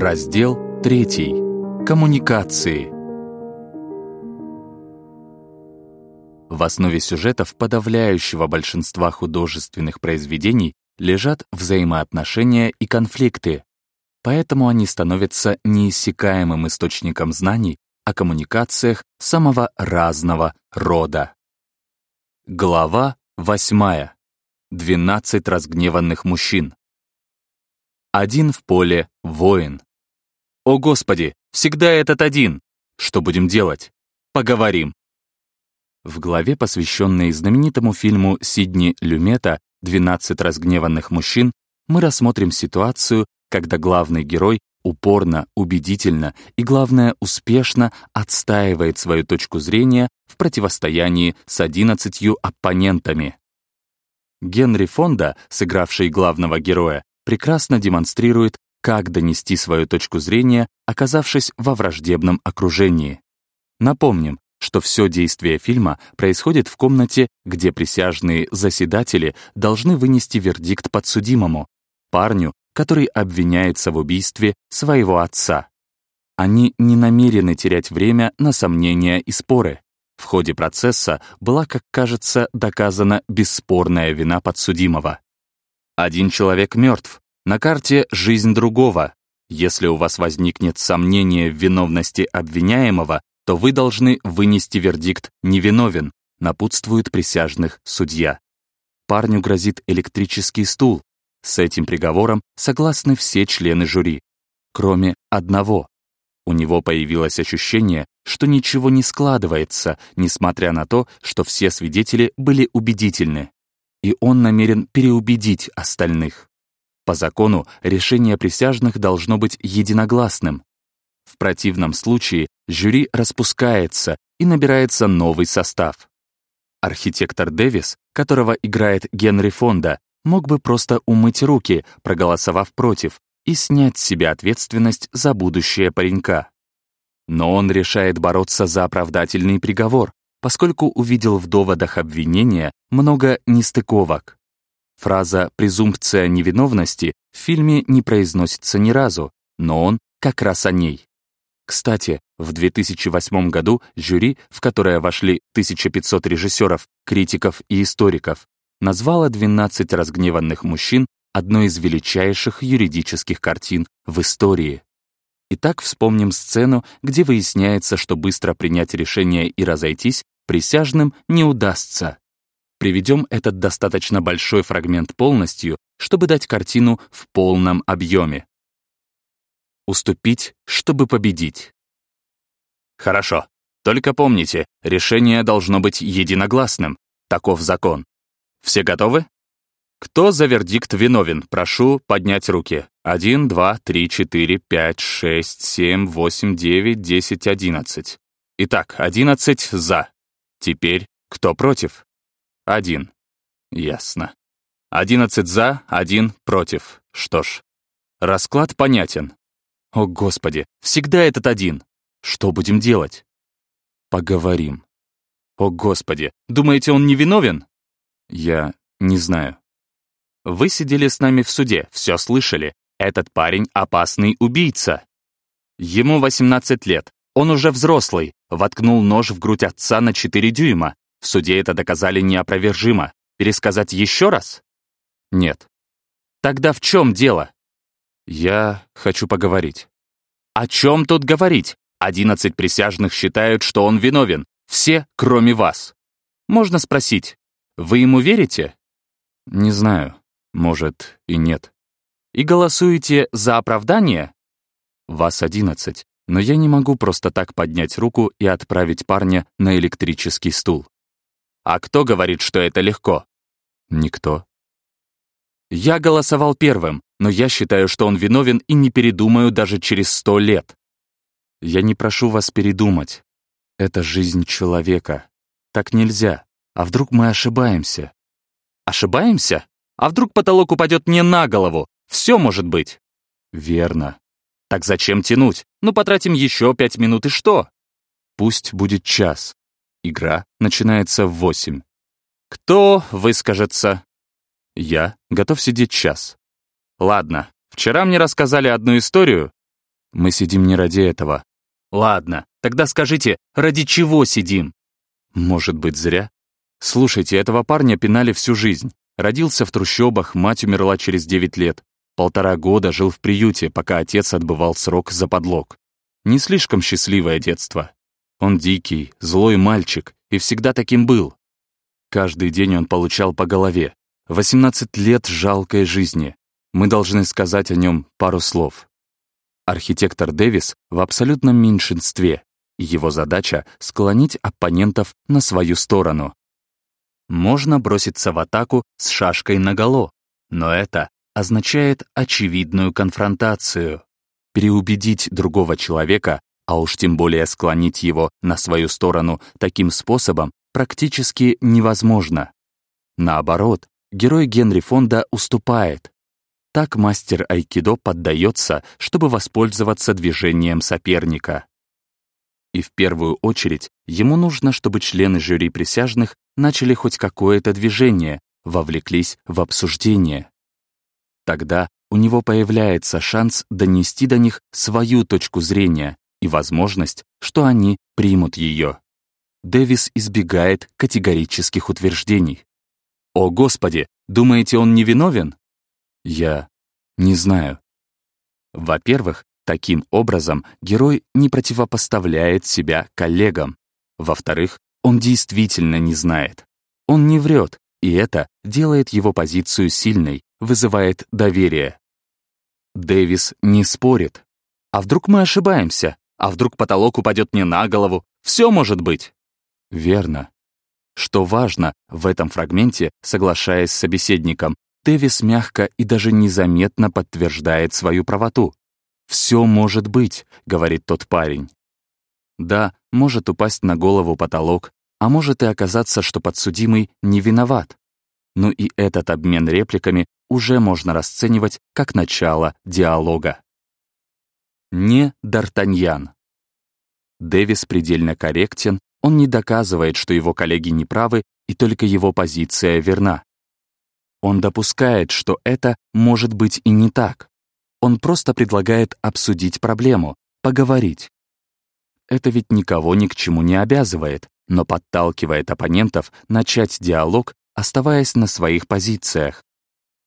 Раздел 3. Коммуникации. В основе сюжетов подавляющего большинства художественных произведений лежат взаимоотношения и конфликты, поэтому они становятся неиссякаемым источником знаний о коммуникациях самого разного рода. Глава 8. 12 разгневанных мужчин. Один в поле — воин. О, Господи, всегда этот один! Что будем делать? Поговорим. В главе, посвященной знаменитому фильму Сидни Люмета «12 разгневанных мужчин», мы рассмотрим ситуацию, когда главный герой упорно, убедительно и, главное, успешно отстаивает свою точку зрения в противостоянии с 11 оппонентами. Генри Фонда, сыгравший главного героя, прекрасно демонстрирует, как донести свою точку зрения, оказавшись во враждебном окружении. Напомним, что все действие фильма происходит в комнате, где присяжные заседатели должны вынести вердикт подсудимому, парню, который обвиняется в убийстве своего отца. Они не намерены терять время на сомнения и споры. В ходе процесса была, как кажется, доказана бесспорная вина подсудимого. Один человек мертв. На карте жизнь другого. Если у вас возникнет сомнение в виновности обвиняемого, то вы должны вынести вердикт «невиновен», напутствует присяжных судья. Парню грозит электрический стул. С этим приговором согласны все члены жюри, кроме одного. У него появилось ощущение, что ничего не складывается, несмотря на то, что все свидетели были убедительны и он намерен переубедить остальных. По закону решение присяжных должно быть единогласным. В противном случае жюри распускается и набирается новый состав. Архитектор Дэвис, которого играет Генри Фонда, мог бы просто умыть руки, проголосовав против, и снять с себя ответственность за будущее паренька. Но он решает бороться за оправдательный приговор, поскольку увидел в доводах обвинения много нестыковок. Фраза «презумпция невиновности» в фильме не произносится ни разу, но он как раз о ней. Кстати, в 2008 году жюри, в которое вошли 1500 режиссеров, критиков и историков, назвало «12 разгневанных мужчин» одной из величайших юридических картин в истории. Итак, вспомним сцену, где выясняется, что быстро принять решение и разойтись присяжным не удастся. Приведем этот достаточно большой фрагмент полностью, чтобы дать картину в полном объеме. Уступить, чтобы победить. Хорошо. Только помните, решение должно быть единогласным. Таков закон. Все готовы? Кто за вердикт виновен, прошу поднять руки. Один, два, три, четыре, пять, шесть, семь, восемь, девять, десять, одиннадцать. Итак, одиннадцать за. Теперь кто против? Один. Ясно. Одиннадцать за, один против. Что ж, расклад понятен. О, Господи, всегда этот один. Что будем делать? Поговорим. О, Господи, думаете, он невиновен? Я не знаю. Вы сидели с нами в суде, все слышали. Этот парень — опасный убийца. Ему 18 лет, он уже взрослый, воткнул нож в грудь отца на 4 дюйма. В суде это доказали неопровержимо. Пересказать еще раз? Нет. Тогда в чем дело? Я хочу поговорить. О чем тут говорить? Одиннадцать присяжных считают, что он виновен. Все, кроме вас. Можно спросить, вы ему верите? Не знаю. Может, и нет. И голосуете за оправдание? Вас одиннадцать, но я не могу просто так поднять руку и отправить парня на электрический стул. А кто говорит, что это легко? Никто. Я голосовал первым, но я считаю, что он виновен и не передумаю даже через сто лет. Я не прошу вас передумать. Это жизнь человека. Так нельзя. А вдруг мы ошибаемся? Ошибаемся? А вдруг потолок упадет мне на голову? Все может быть. Верно. Так зачем тянуть? Ну, потратим еще пять минут и что? Пусть будет час. Игра начинается в восемь. Кто выскажется? Я готов сидеть час. Ладно, вчера мне рассказали одну историю. Мы сидим не ради этого. Ладно, тогда скажите, ради чего сидим? Может быть, зря? Слушайте, этого парня пинали всю жизнь. Родился в трущобах, мать умерла через 9 лет. Полтора года жил в приюте, пока отец отбывал срок за подлог. Не слишком счастливое детство. Он дикий, злой мальчик, и всегда таким был. Каждый день он получал по голове. 18 лет жалкой жизни. Мы должны сказать о нем пару слов. Архитектор Дэвис в абсолютном меньшинстве, его задача — склонить оппонентов на свою сторону. Можно броситься в атаку с шашкой наголо, но это означает очевидную конфронтацию. Переубедить другого человека, а уж тем более склонить его на свою сторону таким способом практически невозможно. Наоборот, герой Генри Фонда уступает. Так мастер айкидо поддается, чтобы воспользоваться движением соперника. И в первую очередь ему нужно, чтобы члены жюри присяжных начали хоть какое-то движение, вовлеклись в обсуждение. Тогда у него появляется шанс донести до них свою точку зрения и возможность, что они примут ее. Дэвис избегает категорических утверждений. «О, Господи, думаете, он невиновен?» Я не знаю. Во-первых, таким образом герой не противопоставляет себя коллегам. Во-вторых, он действительно не знает. Он не врет, и это делает его позицию сильной, вызывает доверие. Дэвис не спорит. А вдруг мы ошибаемся? А вдруг потолок упадет мне на голову? Все может быть. Верно. Что важно, в этом фрагменте, соглашаясь с собеседником, Дэвис мягко и даже незаметно подтверждает свою правоту. «Все может быть», — говорит тот парень. Да, может упасть на голову потолок, а может и оказаться, что подсудимый не виноват. Но и этот обмен репликами уже можно расценивать как начало диалога. Не Д'Артаньян. Дэвис предельно корректен, он не доказывает, что его коллеги неправы, и только его позиция верна. Он допускает, что это может быть и не так. Он просто предлагает обсудить проблему, поговорить. Это ведь никого ни к чему не обязывает, но подталкивает оппонентов начать диалог, оставаясь на своих позициях.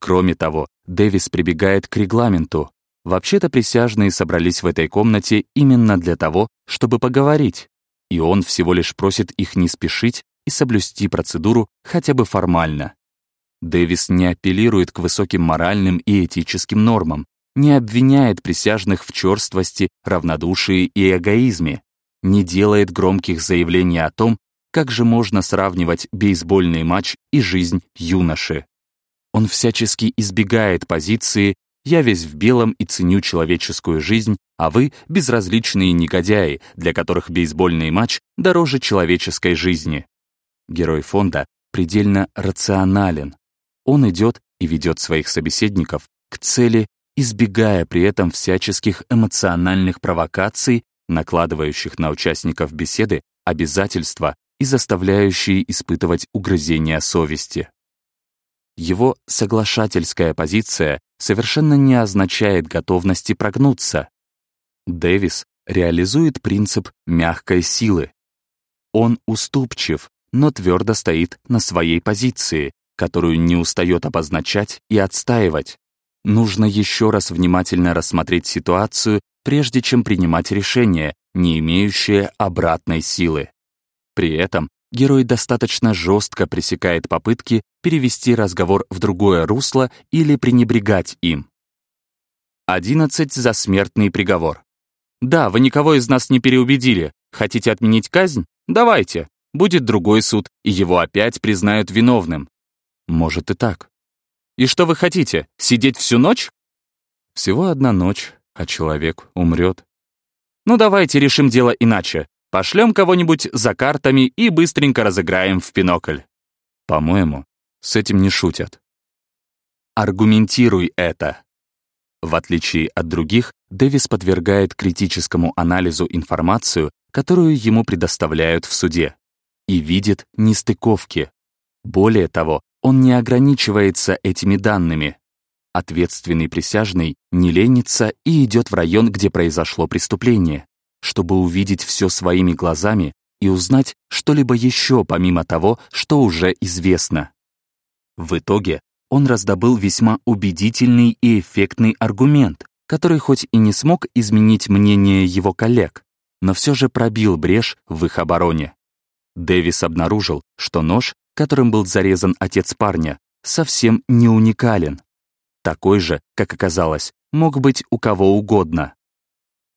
Кроме того, Дэвис прибегает к регламенту. Вообще-то присяжные собрались в этой комнате именно для того, чтобы поговорить, и он всего лишь просит их не спешить и соблюсти процедуру хотя бы формально. Дэвис не апеллирует к высоким моральным и этическим нормам, не обвиняет присяжных в черствости, равнодушии и эгоизме, не делает громких заявлений о том, как же можно сравнивать бейсбольный матч и жизнь юноши. Он всячески избегает позиции «я весь в белом и ценю человеческую жизнь, а вы — безразличные негодяи, для которых бейсбольный матч дороже человеческой жизни». Герой фонда предельно рационален. Он идет и ведет своих собеседников к цели, избегая при этом всяческих эмоциональных провокаций накладывающих на участников беседы обязательства и заставляющие испытывать угрызения совести. Его соглашательская позиция совершенно не означает готовности прогнуться. Дэвис реализует принцип мягкой силы. Он уступчив, но твердо стоит на своей позиции, которую не устает обозначать и отстаивать. Нужно еще раз внимательно рассмотреть ситуацию прежде чем принимать решение, не имеющее обратной силы. При этом герой достаточно жестко пресекает попытки перевести разговор в другое русло или пренебрегать им. 11 за смертный приговор. Да, вы никого из нас не переубедили. Хотите отменить казнь? Давайте. Будет другой суд, и его опять признают виновным. Может и так. И что вы хотите, сидеть всю ночь? Всего одна ночь, а человек умрет. Ну давайте решим дело иначе. Пошлем кого-нибудь за картами и быстренько разыграем в пинокль. По-моему, с этим не шутят. Аргументируй это. В отличие от других, Дэвис подвергает критическому анализу информацию, которую ему предоставляют в суде, и видит нестыковки. Более того, он не ограничивается этими данными. Ответственный присяжный не ленится и идет в район, где произошло преступление, чтобы увидеть все своими глазами и узнать что-либо еще помимо того, что уже известно. В итоге он раздобыл весьма убедительный и эффектный аргумент, который хоть и не смог изменить мнение его коллег, но все же пробил брешь в их обороне. Дэвис обнаружил, что нож, которым был зарезан отец парня, совсем не уникален. Такой же, как оказалось, мог быть у кого угодно.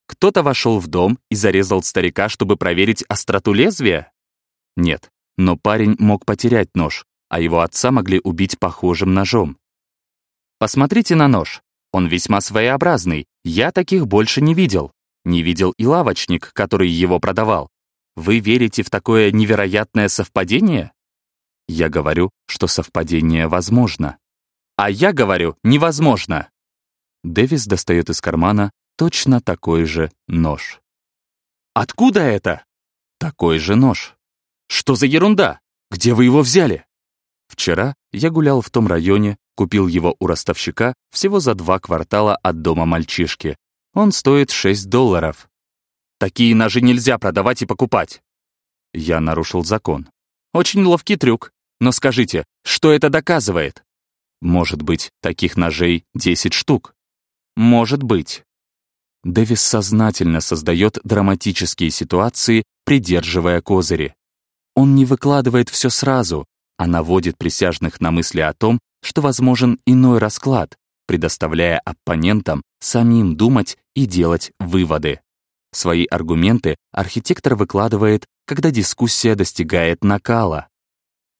Кто-то вошел в дом и зарезал старика, чтобы проверить остроту лезвия? Нет, но парень мог потерять нож, а его отца могли убить похожим ножом. Посмотрите на нож. Он весьма своеобразный, я таких больше не видел. Не видел и лавочник, который его продавал. Вы верите в такое невероятное совпадение? Я говорю, что совпадение возможно. А я говорю, невозможно. Дэвис достает из кармана точно такой же нож. Откуда это? Такой же нож. Что за ерунда? Где вы его взяли? Вчера я гулял в том районе, купил его у ростовщика всего за два квартала от дома мальчишки. Он стоит 6 долларов. Такие ножи нельзя продавать и покупать. Я нарушил закон. Очень ловкий трюк. Но скажите, что это доказывает? Может быть, таких ножей 10 штук? Может быть. Дэвис сознательно создает драматические ситуации, придерживая козыри. Он не выкладывает все сразу, а наводит присяжных на мысли о том, что возможен иной расклад, предоставляя оппонентам самим думать и делать выводы. Свои аргументы архитектор выкладывает, когда дискуссия достигает накала.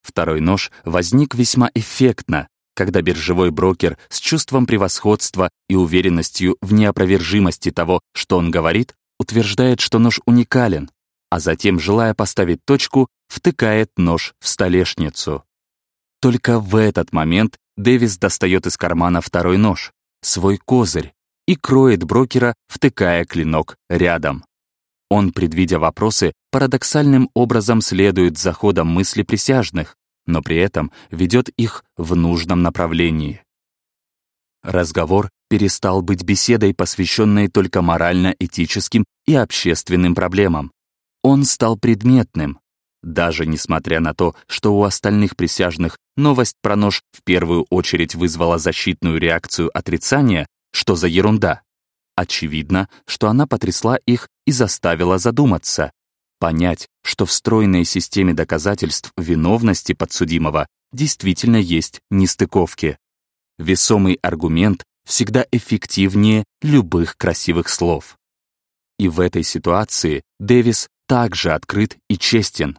Второй нож возник весьма эффектно, когда биржевой брокер с чувством превосходства и уверенностью в неопровержимости того, что он говорит, утверждает, что нож уникален, а затем, желая поставить точку, втыкает нож в столешницу. Только в этот момент Дэвис достает из кармана второй нож, свой козырь, и кроет брокера, втыкая клинок рядом. Он, предвидя вопросы, парадоксальным образом следует за ходом мысли присяжных, но при этом ведет их в нужном направлении. Разговор перестал быть беседой, посвященной только морально-этическим и общественным проблемам. Он стал предметным. Даже несмотря на то, что у остальных присяжных новость про нож в первую очередь вызвала защитную реакцию отрицания, что за ерунда. Очевидно, что она потрясла их и заставила задуматься, понять, что в стройной системе доказательств виновности подсудимого действительно есть нестыковки. Весомый аргумент всегда эффективнее любых красивых слов. И в этой ситуации Дэвис также открыт и честен.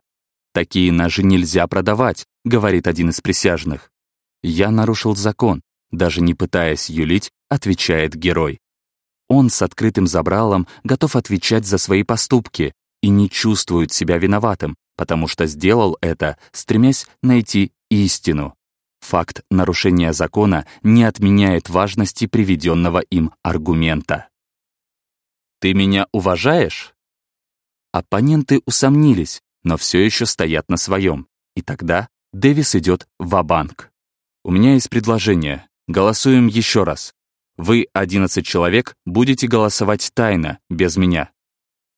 «Такие ножи нельзя продавать», — говорит один из присяжных. «Я нарушил закон», даже не пытаясь юлить, отвечает герой. Он с открытым забралом готов отвечать за свои поступки, и не чувствует себя виноватым, потому что сделал это, стремясь найти истину. Факт нарушения закона не отменяет важности приведенного им аргумента. «Ты меня уважаешь?» Оппоненты усомнились, но все еще стоят на своем. И тогда Дэвис идет в банк «У меня есть предложение. Голосуем еще раз. Вы, 11 человек, будете голосовать тайно, без меня.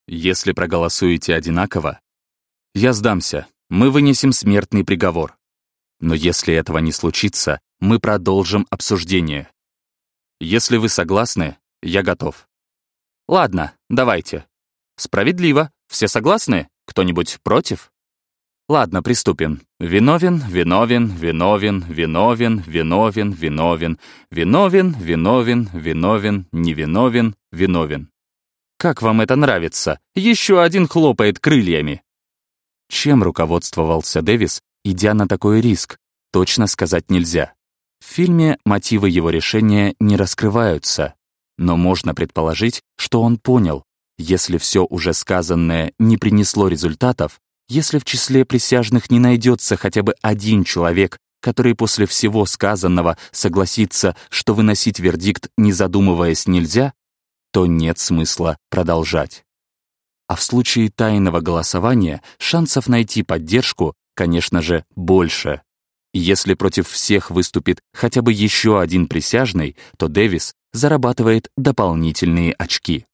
Если проголосуете одинаково, я сдамся, мы вынесем смертный приговор. Но если этого не случится, мы продолжим обсуждение. Если вы согласны, я готов. Ладно, давайте. Справедливо. Все согласны? Кто-нибудь против? Ладно, приступим. Виновен, виновен, виновен, виновен, виновен, виновен, виновен, виновен, виновен, невиновен, виновен. Как вам это нравится? Еще один хлопает крыльями. Чем руководствовался Дэвис, идя на такой риск, точно сказать нельзя. В фильме мотивы его решения не раскрываются, но можно предположить, что он понял, если все уже сказанное не принесло результатов, если в числе присяжных не найдется хотя бы один человек, который после всего сказанного согласится, что выносить вердикт, не задумываясь, нельзя, то нет смысла продолжать. А в случае тайного голосования шансов найти поддержку, конечно же, больше. Если против всех выступит хотя бы еще один присяжный, то Дэвис зарабатывает дополнительные очки.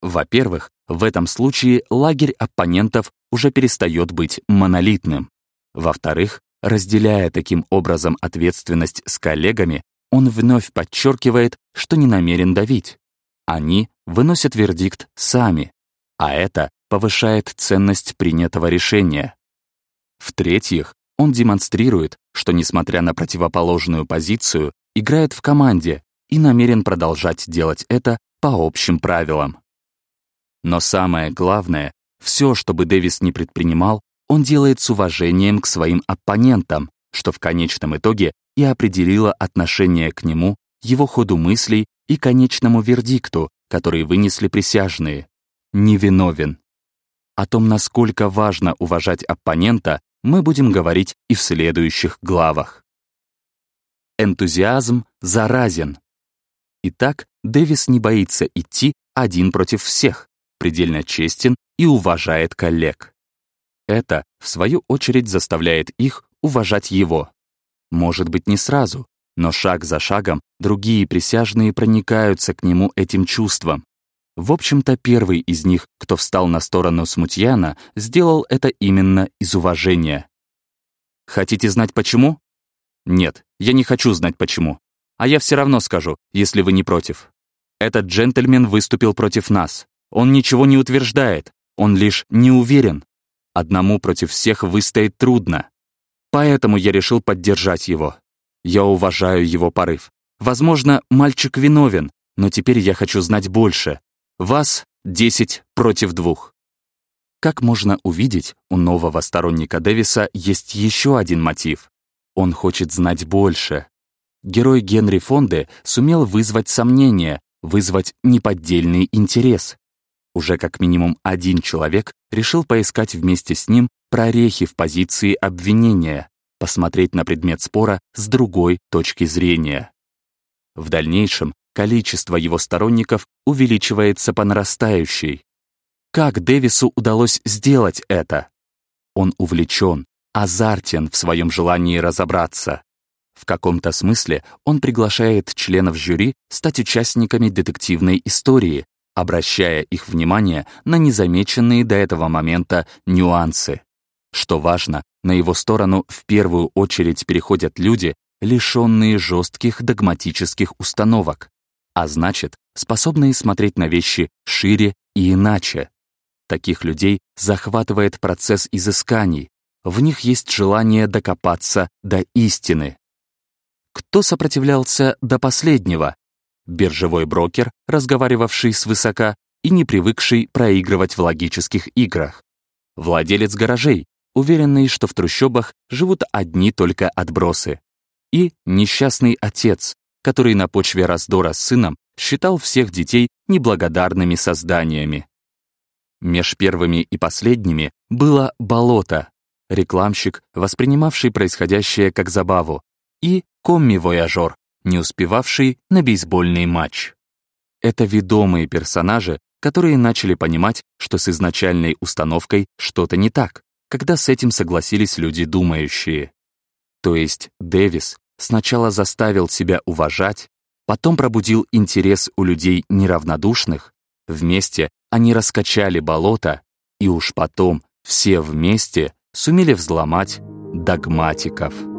Во-первых, в этом случае лагерь оппонентов уже перестает быть монолитным. Во-вторых, разделяя таким образом ответственность с коллегами, он вновь подчеркивает, что не намерен давить. Они выносят вердикт сами, а это повышает ценность принятого решения. В-третьих, он демонстрирует, что, несмотря на противоположную позицию, играет в команде и намерен продолжать делать это по общим правилам. Но самое главное, все, что бы Дэвис не предпринимал, он делает с уважением к своим оппонентам, что в конечном итоге и определило отношение к нему, его ходу мыслей и конечному вердикту, который вынесли присяжные. Невиновен. О том, насколько важно уважать оппонента, мы будем говорить и в следующих главах. Энтузиазм заразен. Итак, Дэвис не боится идти один против всех, предельно честен и уважает коллег. Это, в свою очередь, заставляет их уважать его. Может быть, не сразу, но шаг за шагом другие присяжные проникаются к нему этим чувством. В общем-то, первый из них, кто встал на сторону Смутьяна, сделал это именно из уважения. Хотите знать почему? Нет, я не хочу знать почему. А я все равно скажу, если вы не против. Этот джентльмен выступил против нас. Он ничего не утверждает, он лишь не уверен. Одному против всех выстоять трудно. Поэтому я решил поддержать его. Я уважаю его порыв. Возможно, мальчик виновен, но теперь я хочу знать больше. Вас десять против двух. Как можно увидеть, у нового сторонника Дэвиса есть еще один мотив. Он хочет знать больше. Герой Генри Фонде сумел вызвать сомнения, вызвать неподдельный интерес. Уже как минимум один человек решил поискать вместе с ним прорехи в позиции обвинения, посмотреть на предмет спора с другой точки зрения. В дальнейшем количество его сторонников увеличивается по нарастающей. Как Дэвису удалось сделать это? Он увлечен, азартен в своем желании разобраться. В каком-то смысле он приглашает членов жюри стать участниками детективной истории, обращая их внимание на незамеченные до этого момента нюансы. Что важно, на его сторону в первую очередь переходят люди, лишенные жестких догматических установок, а значит, способные смотреть на вещи шире и иначе. Таких людей захватывает процесс изысканий, в них есть желание докопаться до истины. Кто сопротивлялся до последнего? биржевой брокер, разговаривавший свысока и не привыкший проигрывать в логических играх, владелец гаражей, уверенный, что в трущобах живут одни только отбросы, и несчастный отец, который на почве раздора с сыном считал всех детей неблагодарными созданиями. Меж первыми и последними было болото, рекламщик, воспринимавший происходящее как забаву, и комми-вояжер, не успевавший на бейсбольный матч. Это ведомые персонажи, которые начали понимать, что с изначальной установкой что-то не так, когда с этим согласились люди думающие. То есть Дэвис сначала заставил себя уважать, потом пробудил интерес у людей неравнодушных, вместе они раскачали болото, и уж потом все вместе сумели взломать догматиков.